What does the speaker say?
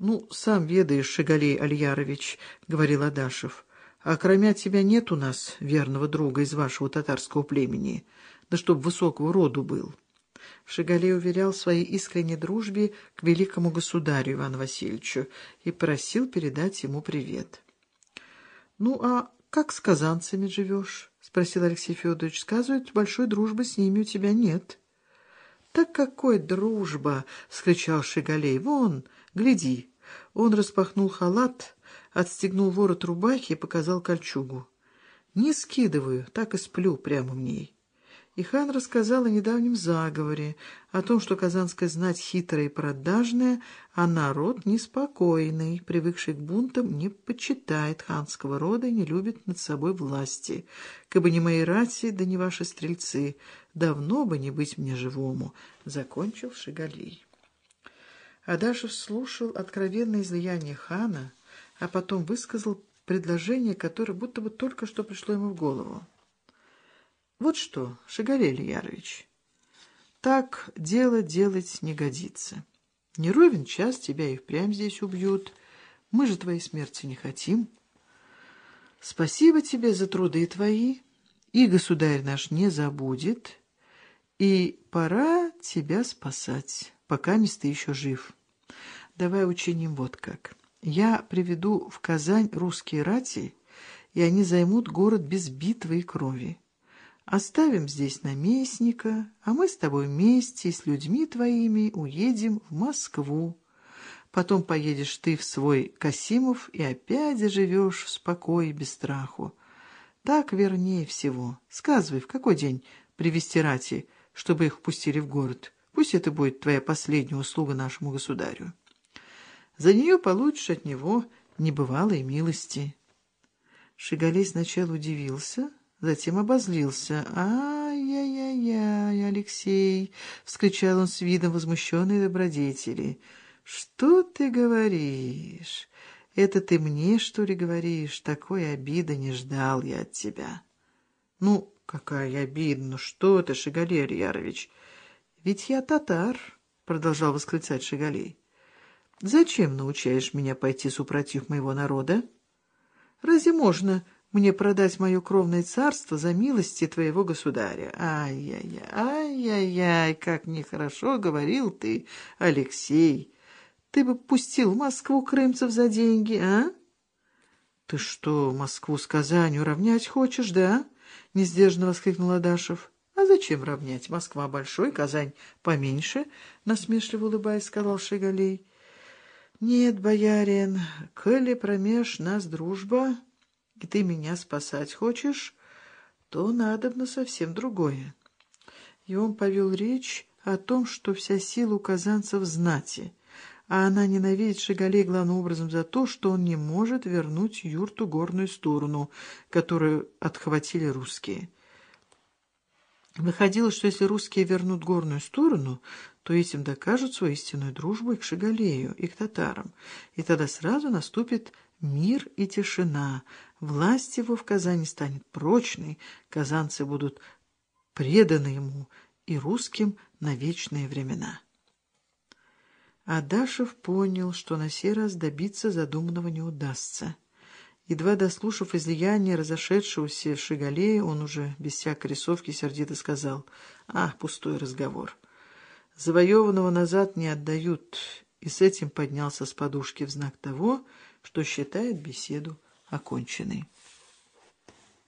Ну, сам ведаешь, Шигалей Альярович, — говорил Адашев, — а кроме тебя нет у нас верного друга из вашего татарского племени, да чтоб высокого роду был. Шигалей уверял своей искренней дружбе к великому государю Ивану Васильевичу и просил передать ему привет. — Ну, а как с казанцами живешь? — спросил Алексей Федорович. — Сказывают, большой дружбы с ними у тебя нет. — Так какой дружба! — вскричал Шигалей. — Вон, гляди! Он распахнул халат, отстегнул ворот рубахи и показал кольчугу. — Не скидываю, так и сплю прямо в ней. И хан рассказал о недавнем заговоре, о том, что казанская знать хитрая и продажная, а народ неспокойный, привыкший к бунтам, не почитает ханского рода и не любит над собой власти. Кабы не мои рати, да не ваши стрельцы, давно бы не быть мне живому, — закончил Шигалей. Адашев слушал откровенное излияние хана, а потом высказал предложение, которое будто бы только что пришло ему в голову. Вот что, Шагалель Ярович, так дело делать не годится. Не ровен час тебя и впрямь здесь убьют. Мы же твоей смерти не хотим. Спасибо тебе за труды твои, и государь наш не забудет, и пора тебя спасать, пока ты еще жив. Давай учиним вот как. Я приведу в Казань русские рати, и они займут город без битвы и крови. Оставим здесь наместника, а мы с тобой вместе с людьми твоими уедем в Москву. Потом поедешь ты в свой Касимов и опять заживешь в спокое без страху. Так вернее всего. Сказывай, в какой день привести рати, чтобы их пустили в город. Пусть это будет твоя последняя услуга нашему государю. За нее получишь от него небывалые милости. Шигалей сначала удивился, затем обозлился. «Ай-яй-яй-яй, Алексей!» — вскричал он с видом возмущенной добродетели. «Что ты говоришь? Это ты мне, что ли, говоришь? Такой обиды не ждал я от тебя». «Ну, какая обида! Ну что ты, Шигалей Альярович? Ведь я татар!» — продолжал восклицать Шигалей. «Зачем научаешь меня пойти супротив моего народа? Разве можно...» мне продать мое кровное царство за милости твоего государя. Ай-яй-яй, ай-яй-яй, как нехорошо говорил ты, Алексей. Ты бы пустил в Москву крымцев за деньги, а? Ты что, Москву с Казанью равнять хочешь, да? Несдержанно воскликнул Адашев. Зачем равнять? Москва большой, Казань поменьше, насмешливо улыбаясь, сказал Шигалей. Нет, боярин, коли промеж нас дружба и ты меня спасать хочешь, то надобно совсем другое. И он повел речь о том, что вся сила у казанцев знати, а она ненавидит Шигалей главным образом за то, что он не может вернуть юрту горную сторону, которую отхватили русские. Выходило, что если русские вернут горную сторону, то этим докажут свою истинную дружбу и к Шигалею, и к татарам, и тогда сразу наступит мир и тишина, власть его в Казани станет прочной, казанцы будут преданы ему и русским на вечные времена. Адашев понял, что на сей раз добиться задуманного не удастся. Едва дослушав излияние разошедшегося Шигалея, он уже без всякой рисовки сердито сказал, «Ах, пустой разговор! Завоеванного назад не отдают!» И с этим поднялся с подушки в знак того, что считает беседу оконченной.